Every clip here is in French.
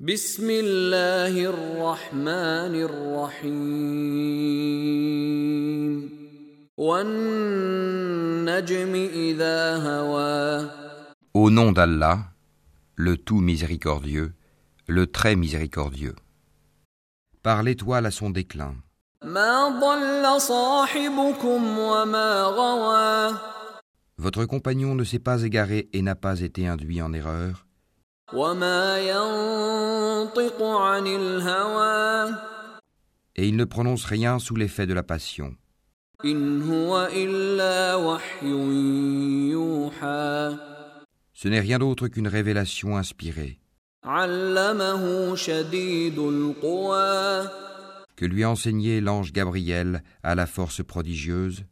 بسم الله الرحمن الرحيم والنجم إذا هوى Au nom d'Allah, le tout miséricordieux, le très miséricordieux. Par l'étoile à son déclin. ما ضل صاحبكم وما غوى Votre compagnon ne s'est pas égaré et n'a pas été induit en erreur, Et il ne prononce rien sous l'effet de la passion. Ce n'est rien d'autre qu'une révélation inspirée. Que lui enseignait l'ange Gabriel à la force prodigieuse.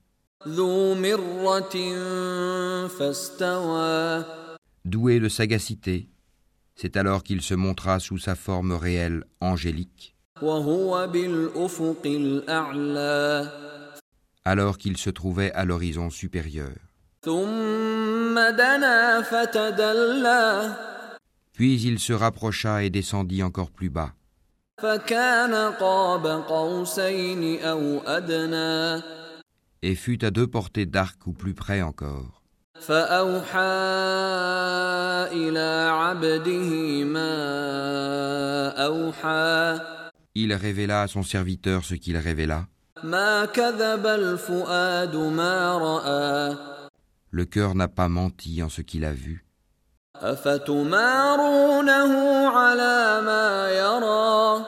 doué de sagacité. C'est alors qu'il se montra sous sa forme réelle angélique. Alors qu'il se trouvait à l'horizon supérieur. Puis il se rapprocha et descendit encore plus bas. Et fut à deux portées d'arc ou plus près encore. فأوحى إلى عبده ما أوحى Il révéla à son serviteur ce qu'il révéla. ما كذب الفؤاد ما رأى Le cœur n'a pas menti en ce qu'il a vu. أفتمارونه على ما يرى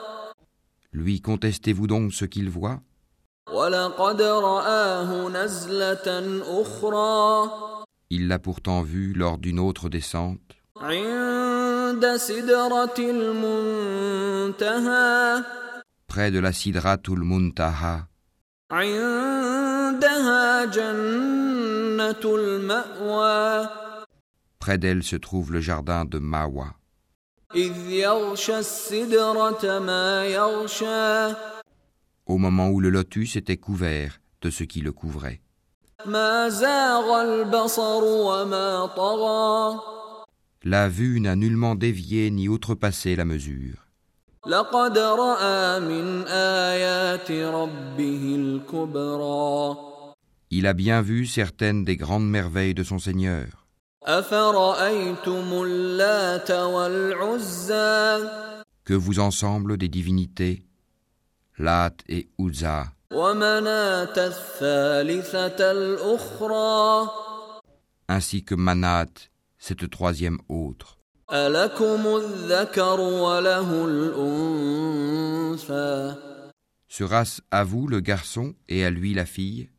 Lui contestez-vous donc ce qu'il voit ولقد رآه نزلة أخرى Il l'a pourtant vu lors d'une autre descente. Près de la Sidratul Muntaha. Près d'elle se trouve le jardin de Mawa. Au moment où le lotus était couvert de ce qui le couvrait. La vue n'a nullement dévié ni outrepassé la mesure. Il a bien vu certaines des grandes merveilles de son Seigneur. Que vous ensemble des divinités, Lat et Uzza, ainsi que Manat, cette troisième autre. Sera-ce à vous le garçon et à lui la fille?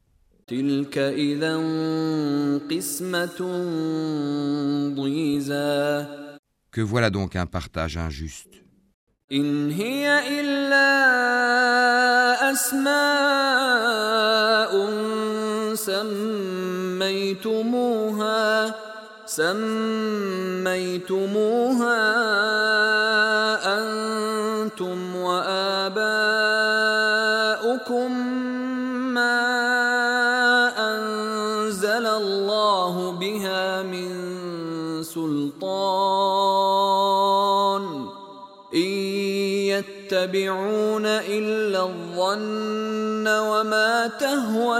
Que voilà donc un partage injuste. In hiya أسماء سميتموها سميتموها أنتم وآباؤكم ما أنزل الله بها من سلطان. يتبعون إلا الظن وما تهوى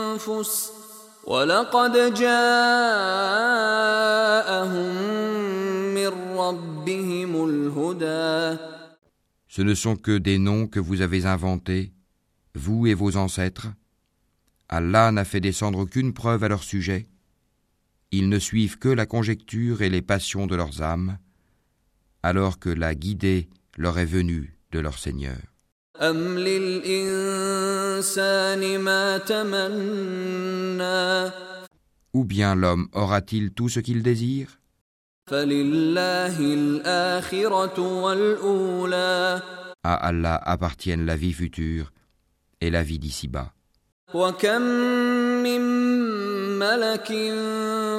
الأنفس ولقد جاءهم من ربهم الهدى Ce ne sont que des noms que vous avez inventés, vous et vos ancêtres. Allah n'a fait descendre aucune preuve à leur sujet. Ils ne suivent que la conjecture et les passions de leurs âmes, alors que la guidée leur est venue de leur Seigneur. Ou bien l'homme aura-t-il tout ce qu'il désire? À Allah appartiennent la vie future et la vie d'ici-bas. وكم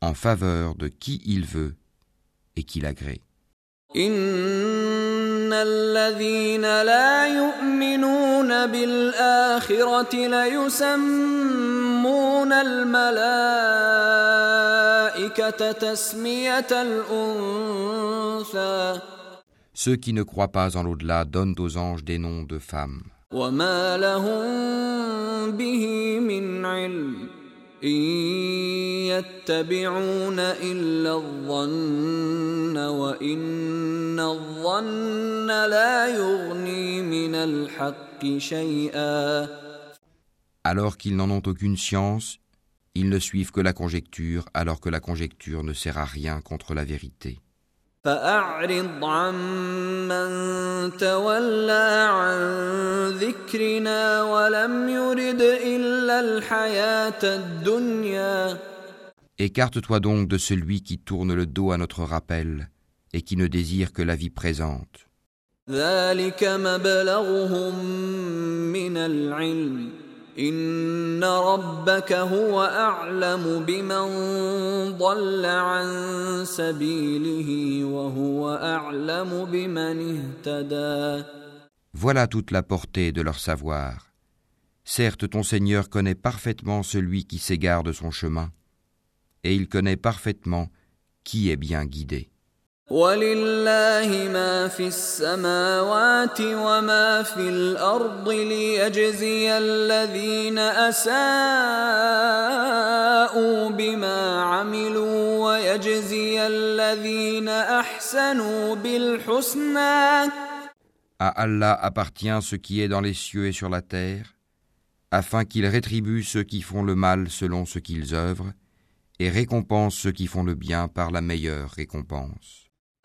en faveur de qui il veut et qu'il agrée. Ceux qui ne croient pas en l'au-delà donnent aux anges des noms de femmes. Alors qu'ils n'en ont aucune science, ils ne suivent que la conjecture, alors que la conjecture ne sert à rien contre la vérité. Écarte-toi donc de celui qui tourne le dos à notre rappel et qui ne désire que la vie présente. Voilà toute la portée de leur savoir. Certes, ton Seigneur connaît parfaitement celui qui s'égare de son chemin, et il connaît parfaitement qui est bien guidé. ولله ما في السماوات وما في الارض ليجزي الذين اساءوا بما عملوا ويجزي الذين احسنوا بالحسنى À Allah appartient ce qui est dans les cieux et sur la terre, afin qu'il rétribue ceux qui font le mal selon ce qu'ils œuvrent, et récompense ceux qui font le bien par la meilleure récompense.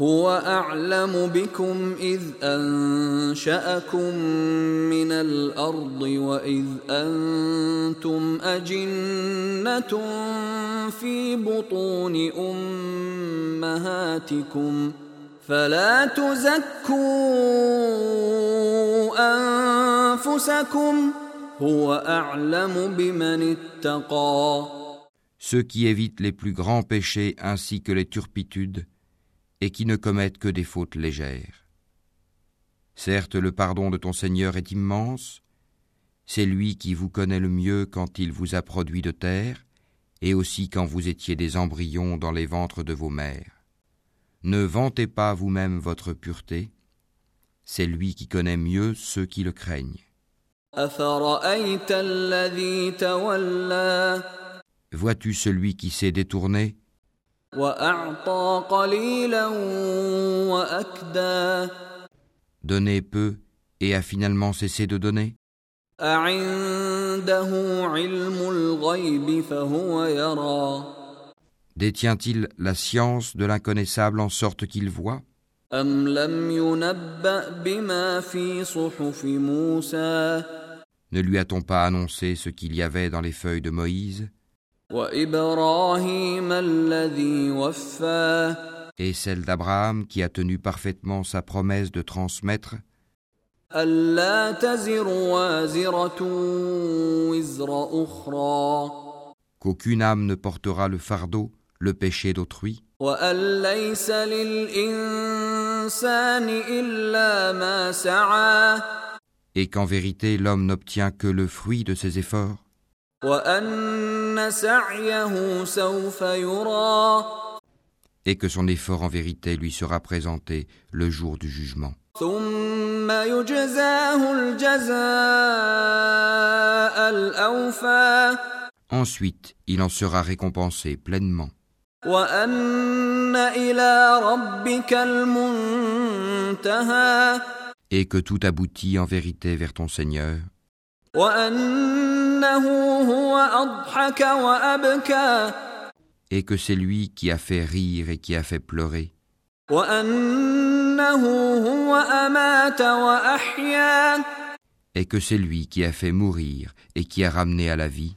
هو اعلم بكم اذ انشاكم من الأرض واذ أنتم اجنه في بطون امهاتكم فلا تزكوا انفسكم هو اعلم بمن اتقى Ceux qui évitent les plus grands péchés ainsi que les turpitudes et qui ne commettent que des fautes légères. Certes, le pardon de ton Seigneur est immense, c'est lui qui vous connaît le mieux quand il vous a produit de terre, et aussi quand vous étiez des embryons dans les ventres de vos mères. Ne vantez pas vous-même votre pureté, c'est lui qui connaît mieux ceux qui le craignent. Vois-tu celui qui s'est détourné? Donner peu et a finalement cessé de donner? Détient-il la science de l'inconnaissable en sorte qu'il voit? Ne lui a-t-on pas annoncé ce qu'il y avait dans les feuilles de Moïse? Et celle d'Abraham qui a tenu parfaitement sa promesse de transmettre. qu'aucune âme ne portera le fardeau, le péché d'autrui, et qu'en vérité l'homme n'obtient que le fruit de ses efforts, et que son effort en vérité lui sera présenté le jour du jugement. Ensuite, il en sera récompensé pleinement. Et que tout aboutit en vérité vers ton Seigneur et que c'est lui qui a fait rire et qui a fait pleurer. Et que c'est lui qui a fait mourir et qui a ramené à la vie.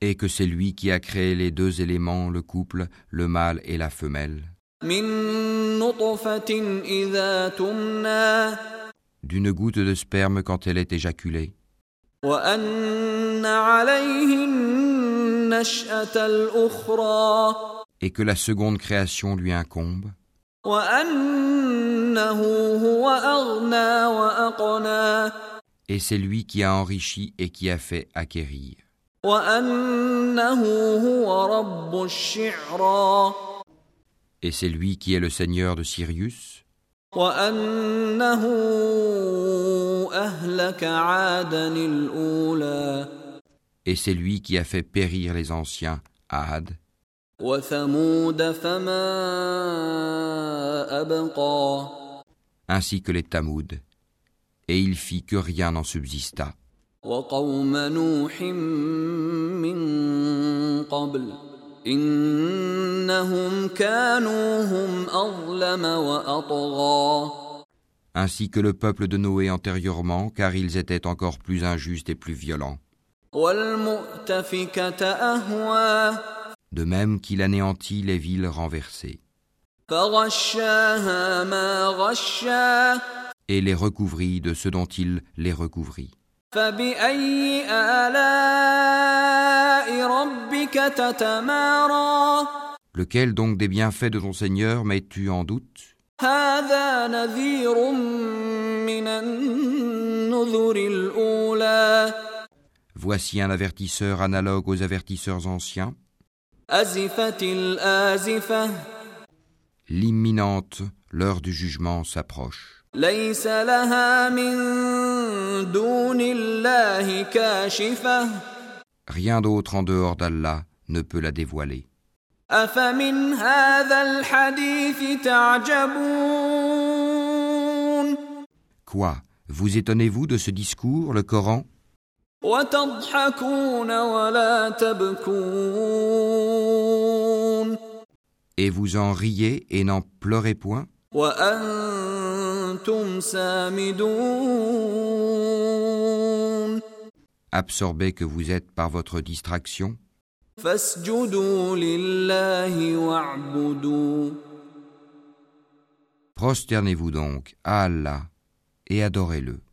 Et que c'est lui qui a créé les deux éléments, le couple, le mâle et la femelle d'une goutte de sperme quand elle est éjaculée. Et que la seconde création lui incombe. Et c'est lui qui a enrichi et qui a fait acquérir et c'est lui qui est le seigneur de Sirius. Et c'est lui qui a fait périr les anciens à Had. Ainsi que les Tamouds, et il fit que rien n'en subsista. Ainsi que le peuple de Noé antérieurement, car ils étaient encore plus injustes et plus violents. De même qu'il anéantit les villes renversées. Et les recouvrit de ce dont il les recouvrit. Lequel donc des bienfaits de ton Seigneur mets-tu en doute? Voici un avertisseur analogue aux avertisseurs anciens. L'imminente, l'heure du jugement s'approche. Rien d'autre en dehors d'Allah ne peut la dévoiler. Quoi? Vous étonnez-vous de ce discours, le Coran? Et vous en riez et n'en pleurez point? Absorbé que vous êtes par votre distraction? Prosternez-vous donc à Allah et adorez-le.